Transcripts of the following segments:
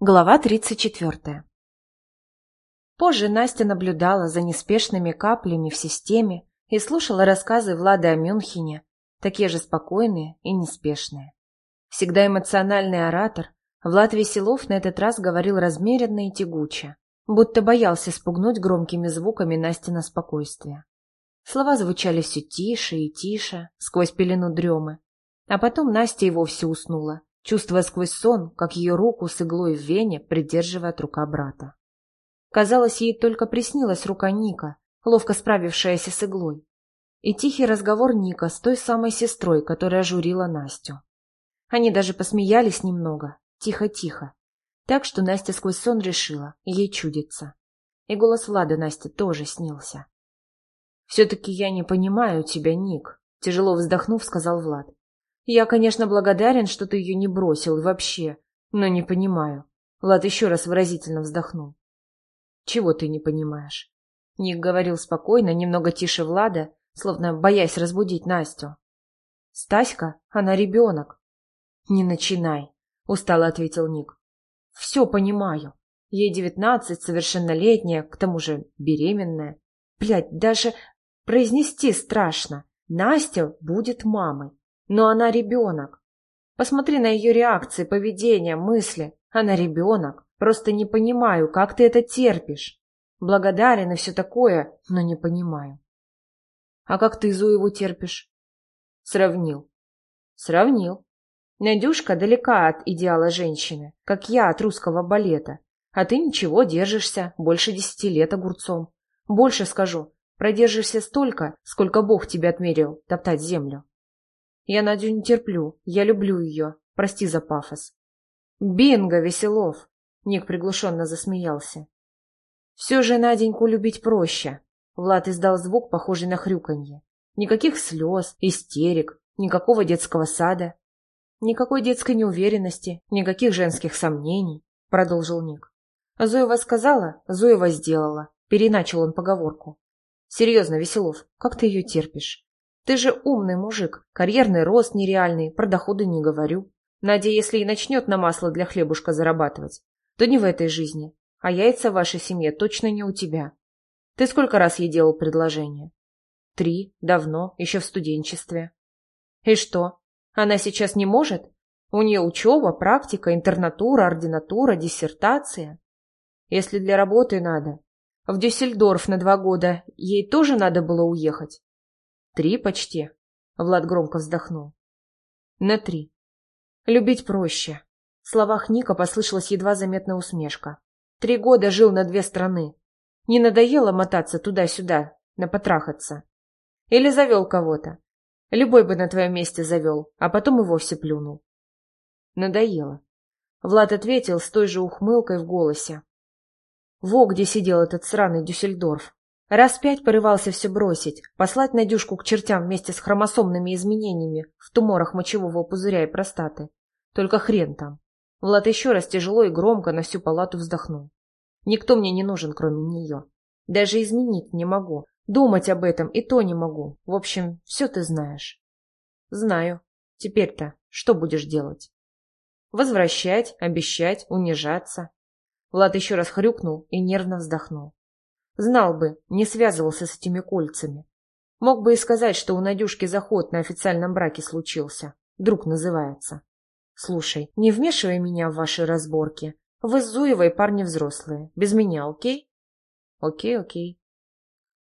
Глава 34. Позже Настя наблюдала за неспешными каплями в системе и слушала рассказы Влада о Мюнхене, такие же спокойные и неспешные. Всегда эмоциональный оратор, Влад Веселов на этот раз говорил размеренно и тягуче, будто боялся спугнуть громкими звуками Настина спокойствие. Слова звучали все тише и тише, сквозь пелену дремы. А потом Настя и вовсе уснула, чувствуя сквозь сон, как ее руку с иглой в вене придерживает рука брата. Казалось, ей только приснилась рука Ника, ловко справившаяся с иглой, и тихий разговор Ника с той самой сестрой, которая журила Настю. Они даже посмеялись немного, тихо-тихо, так что Настя сквозь сон решила, ей чудится. И голос Влада Насте тоже снился. «Все-таки я не понимаю тебя, Ник», — тяжело вздохнув, сказал Влад. Я, конечно, благодарен, что ты ее не бросил вообще, но не понимаю. Влад еще раз выразительно вздохнул. Чего ты не понимаешь? Ник говорил спокойно, немного тише Влада, словно боясь разбудить Настю. Стаська, она ребенок. Не начинай, устало ответил Ник. Все понимаю. Ей девятнадцать, совершеннолетняя, к тому же беременная. Блядь, даже произнести страшно. Настя будет мамой. Но она ребенок. Посмотри на ее реакции, поведение, мысли. Она ребенок. Просто не понимаю, как ты это терпишь. Благодарен и все такое, но не понимаю. А как ты Зуеву терпишь? Сравнил. Сравнил. Надюшка далека от идеала женщины, как я от русского балета. А ты ничего, держишься, больше десяти лет огурцом. Больше скажу, продержишься столько, сколько Бог тебе отмерил топтать землю. Я Надю не терплю, я люблю ее. Прости за пафос. Бинго, Веселов! Ник приглушенно засмеялся. Все же Наденьку любить проще. Влад издал звук, похожий на хрюканье. Никаких слез, истерик, никакого детского сада. Никакой детской неуверенности, никаких женских сомнений, продолжил Ник. Зоева сказала, Зоева сделала. Переначал он поговорку. Серьезно, Веселов, как ты ее терпишь? Ты же умный мужик, карьерный рост нереальный, про доходы не говорю. Надя, если и начнет на масло для хлебушка зарабатывать, то не в этой жизни, а яйца в вашей семье точно не у тебя. Ты сколько раз ей делал предложение? Три, давно, еще в студенчестве. И что, она сейчас не может? У нее учеба, практика, интернатура, ординатура, диссертация. Если для работы надо. В Дюссельдорф на два года ей тоже надо было уехать. Три почти. Влад громко вздохнул. На три. Любить проще. В словах Ника послышалась едва заметная усмешка. Три года жил на две страны. Не надоело мотаться туда-сюда, напотрахаться? Или завел кого-то? Любой бы на твоем месте завел, а потом и вовсе плюнул. Надоело. Влад ответил с той же ухмылкой в голосе. Во где сидел этот сраный Дюссельдорф. Раз пять порывался все бросить, послать Надюшку к чертям вместе с хромосомными изменениями в туморах мочевого пузыря и простаты. Только хрен там. Влад еще раз тяжело и громко на всю палату вздохнул. Никто мне не нужен, кроме нее. Даже изменить не могу. Думать об этом и то не могу. В общем, все ты знаешь. Знаю. Теперь-то что будешь делать? Возвращать, обещать, унижаться. Влад еще раз хрюкнул и нервно вздохнул. Знал бы, не связывался с этими кольцами. Мог бы и сказать, что у Надюшки заход на официальном браке случился. Друг называется. Слушай, не вмешивай меня в ваши разборки. Вы с Зуевой парни взрослые. Без меня, окей? Окей, окей.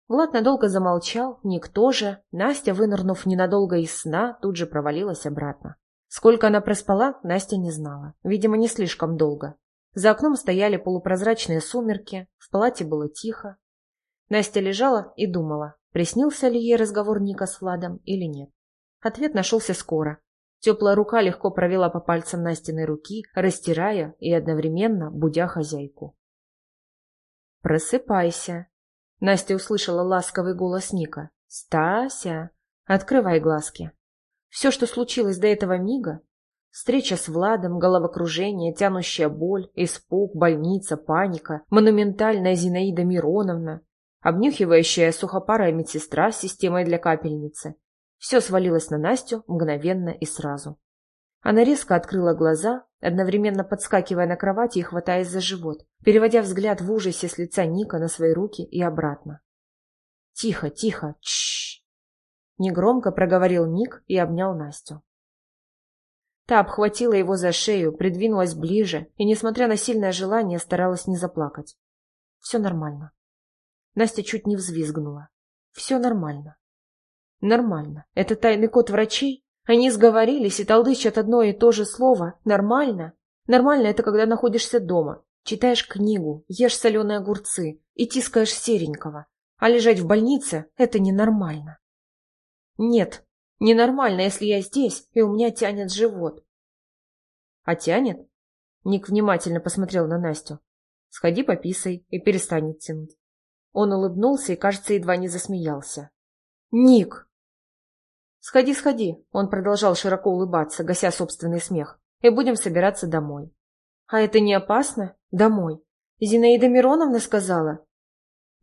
Влад надолго замолчал, никто же. Настя, вынырнув ненадолго из сна, тут же провалилась обратно. Сколько она проспала, Настя не знала. Видимо, не слишком долго. За окном стояли полупрозрачные сумерки, в палате было тихо. Настя лежала и думала, приснился ли ей разговор Ника с Владом или нет. Ответ нашелся скоро. Теплая рука легко провела по пальцам Настиной руки, растирая и одновременно будя хозяйку. «Просыпайся!» Настя услышала ласковый голос Ника. «Стася! Открывай глазки!» Все, что случилось до этого мига, Встреча с Владом, головокружение, тянущая боль, испуг, больница, паника, монументальная Зинаида Мироновна, обнюхивающая сухопарая медсестра с системой для капельницы. Все свалилось на Настю мгновенно и сразу. Она резко открыла глаза, одновременно подскакивая на кровати и хватаясь за живот, переводя взгляд в ужасе с лица Ника на свои руки и обратно. «Тихо, тихо, чш!» Негромко проговорил Ник и обнял Настю. Та обхватила его за шею, придвинулась ближе и, несмотря на сильное желание, старалась не заплакать. Все нормально. Настя чуть не взвизгнула. Все нормально. Нормально. Это тайный код врачей? Они сговорились и толдычат одно и то же слово. Нормально? Нормально это когда находишься дома, читаешь книгу, ешь соленые огурцы и тискаешь серенького. А лежать в больнице – это ненормально. Нет, ненормально, если я здесь, и у меня тянет живот. А тянет? Ник внимательно посмотрел на Настю. Сходи пописай, и перестанет тянуть. Он улыбнулся и, кажется, едва не засмеялся. «Ник!» «Сходи, сходи!» Он продолжал широко улыбаться, гася собственный смех. «И будем собираться домой». «А это не опасно? Домой?» «Зинаида Мироновна сказала?»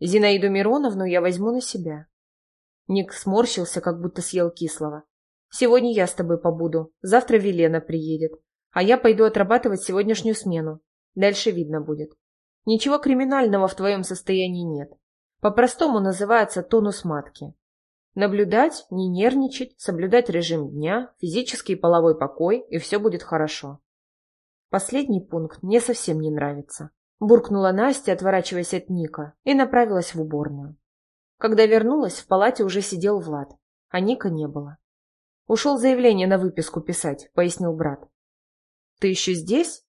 «Зинаиду Мироновну я возьму на себя». Ник сморщился, как будто съел кислого. «Сегодня я с тобой побуду. Завтра Велена приедет. А я пойду отрабатывать сегодняшнюю смену. Дальше видно будет. Ничего криминального в твоем состоянии нет. По-простому называется тонус матки. Наблюдать, не нервничать, соблюдать режим дня, физический и половой покой, и все будет хорошо. Последний пункт мне совсем не нравится. Буркнула Настя, отворачиваясь от Ника, и направилась в уборную. Когда вернулась, в палате уже сидел Влад, а Ника не было. «Ушел заявление на выписку писать», — пояснил брат. «Ты еще здесь?»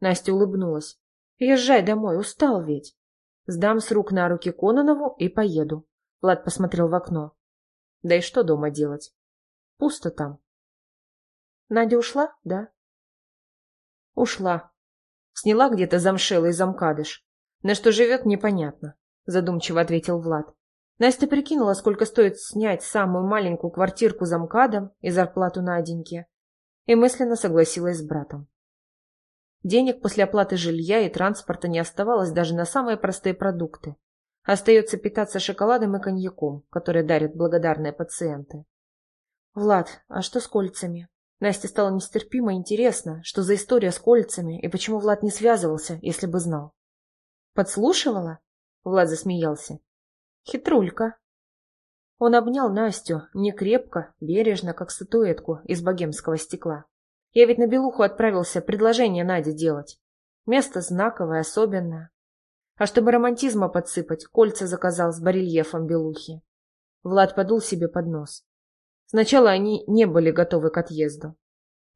Настя улыбнулась. «Езжай домой, устал ведь». «Сдам с рук на руки Кононову и поеду». Влад посмотрел в окно. Да и что дома делать? Пусто там. Надя ушла, да? Ушла. Сняла где-то замшелый замкадыш. На что живет, непонятно, задумчиво ответил Влад. Настя прикинула, сколько стоит снять самую маленькую квартирку замкадом и зарплату Наденьке, и мысленно согласилась с братом. Денег после оплаты жилья и транспорта не оставалось даже на самые простые продукты. Остается питаться шоколадом и коньяком, которые дарят благодарные пациенты. Влад, а что с кольцами? Насте стало нестерпимо интересно, что за история с кольцами и почему Влад не связывался, если бы знал. Подслушивала? Влад засмеялся. Хитрулька. Он обнял Настю не крепко, бережно, как статуэтку из богемского стекла. Я ведь на Белуху отправился предложение Наде делать. Место знаковое, особенное. А чтобы романтизма подсыпать, кольца заказал с барельефом белухи. Влад подул себе под нос. Сначала они не были готовы к отъезду.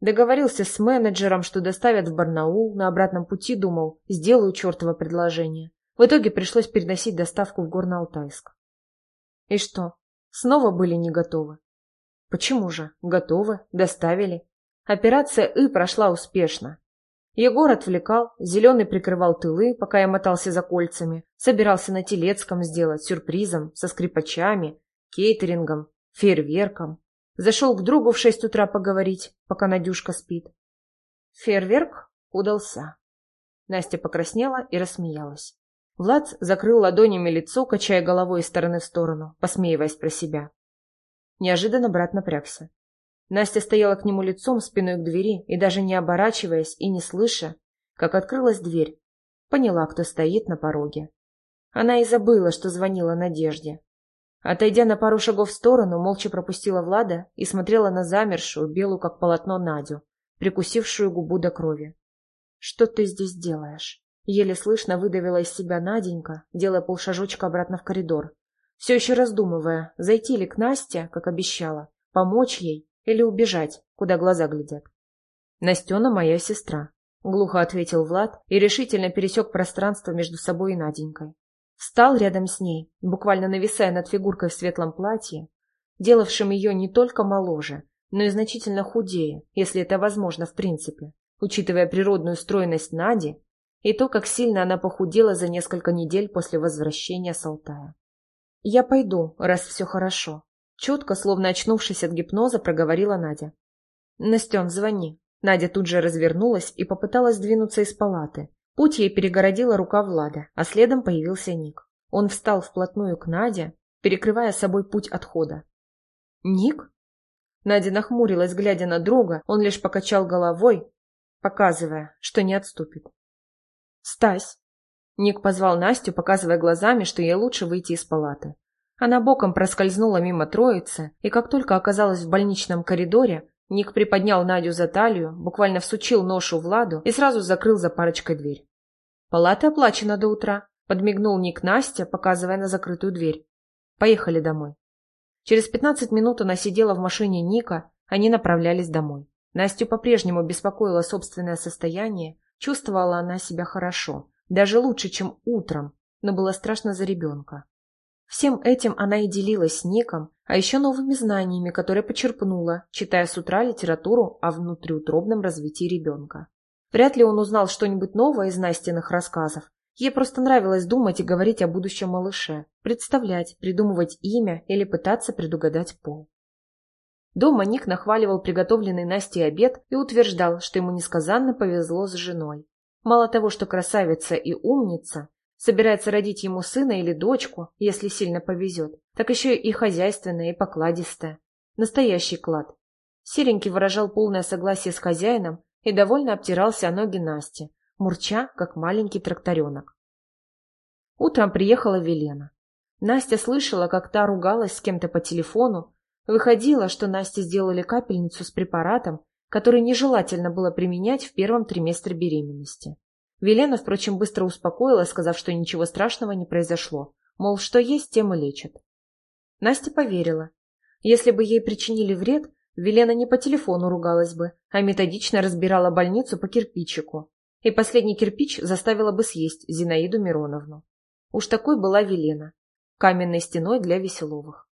Договорился с менеджером, что доставят в Барнаул, на обратном пути думал, сделаю чертово предложение. В итоге пришлось переносить доставку в Горно-Алтайск. И что, снова были не готовы? Почему же? Готовы, доставили. Операция «И» прошла успешно. Егор отвлекал, Зеленый прикрывал тылы, пока я мотался за кольцами, собирался на Телецком сделать сюрпризом со скрипачами, кейтерингом, фейерверком. Зашел к другу в шесть утра поговорить, пока Надюшка спит. Фейерверк удался. Настя покраснела и рассмеялась. Влад закрыл ладонями лицо, качая головой из стороны в сторону, посмеиваясь про себя. Неожиданно брат напрягся. Настя стояла к нему лицом, спиной к двери, и даже не оборачиваясь и не слыша, как открылась дверь, поняла, кто стоит на пороге. Она и забыла, что звонила Надежде. Отойдя на пару шагов в сторону, молча пропустила Влада и смотрела на замершую, белую как полотно Надю, прикусившую губу до крови. «Что ты здесь делаешь?» Еле слышно выдавила из себя Наденька, делая полшажочка обратно в коридор, все еще раздумывая, зайти ли к Насте, как обещала, помочь ей или убежать, куда глаза глядят. Настена моя сестра, глухо ответил Влад и решительно пересек пространство между собой и Наденькой. Встал рядом с ней, буквально нависая над фигуркой в светлом платье, делавшим ее не только моложе, но и значительно худее, если это возможно в принципе, учитывая природную стройность Нади и то, как сильно она похудела за несколько недель после возвращения с Алтая. «Я пойду, раз все хорошо», Четко, словно очнувшись от гипноза, проговорила Надя. «Настен, звони». Надя тут же развернулась и попыталась двинуться из палаты. Путь ей перегородила рука Влада, а следом появился Ник. Он встал вплотную к Наде, перекрывая собой путь отхода. «Ник?» Надя нахмурилась, глядя на друга, он лишь покачал головой. показывая, что не отступит. «Стась!» Ник позвал Настю, показывая глазами, что ей лучше выйти из палаты. Она боком проскользнула мимо троицы, и как только оказалась в больничном коридоре, Ник приподнял Надю за талию, буквально всучил ношу Владу и сразу закрыл за парочкой дверь. «Палата оплачена до утра», — подмигнул Ник Настя, показывая на закрытую дверь. «Поехали домой». Через пятнадцать минут она сидела в машине Ника, они направлялись домой. Настю по-прежнему беспокоило собственное состояние, чувствовала она себя хорошо, даже лучше, чем утром, но было страшно за ребенка. Всем этим она и делилась с Ником, а еще новыми знаниями, которые почерпнула, читая с утра литературу о внутриутробном развитии ребенка. Вряд ли он узнал что-нибудь новое из Настиных рассказов. Ей просто нравилось думать и говорить о будущем малыше, представлять, придумывать имя или пытаться предугадать пол. Дома Ник нахваливал приготовленный Настей обед и утверждал, что ему несказанно повезло с женой. Мало того, что красавица и умница, собирается родить ему сына или дочку, если сильно повезет, так еще и хозяйственная и покладистая. Настоящий клад. Серенький выражал полное согласие с хозяином и довольно обтирался о ноги Насти, мурча, как маленький тракторенок. Утром приехала Велена. Настя слышала, как та ругалась с кем-то по телефону, Выходило, что Насте сделали капельницу с препаратом, который нежелательно было применять в первом триместре беременности. Велена, впрочем, быстро успокоила, сказав, что ничего страшного не произошло. Мол, что есть, тем и лечат. Настя поверила. Если бы ей причинили вред, Велена не по телефону ругалась бы, а методично разбирала больницу по кирпичику. И последний кирпич заставила бы съесть Зинаиду Мироновну. Уж такой была Велена. Каменной стеной для Веселовых.